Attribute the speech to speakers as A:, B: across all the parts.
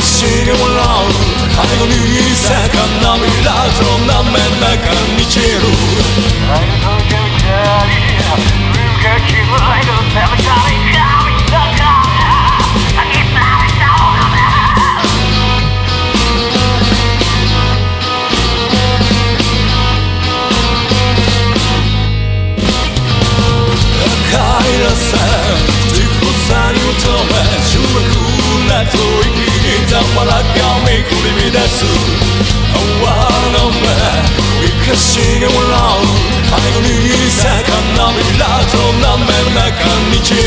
A: しげ笑う背後に魚びらとなめなが満ちる帰らせ口さに求め主役なと息に黙らがみ振り乱す。泡の目生かしげ笑う背後に魚びらとなめ中に散る。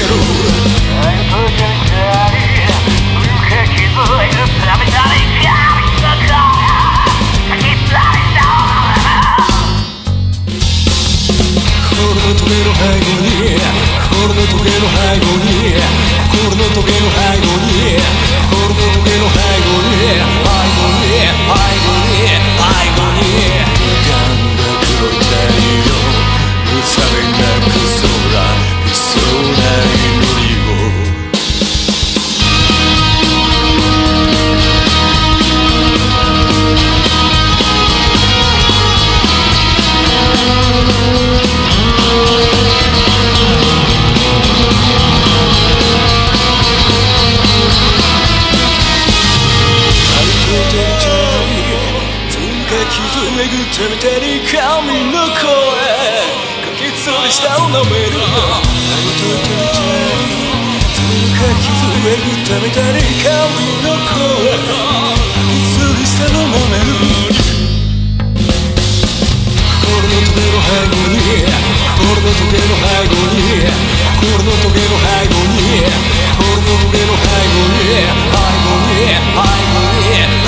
A: 心のトゲの背後に心のトゲの背後に心のトゲの背後に。傷えぐってみてに髪の声。かきつりしたを舐めるありといてみてつか傷えぐってみてに髪の声。かきつりしたの舐める心のトゲの背後に心のトゲの背後に心のトゲの背後に心のトゲの背後に背後に背後に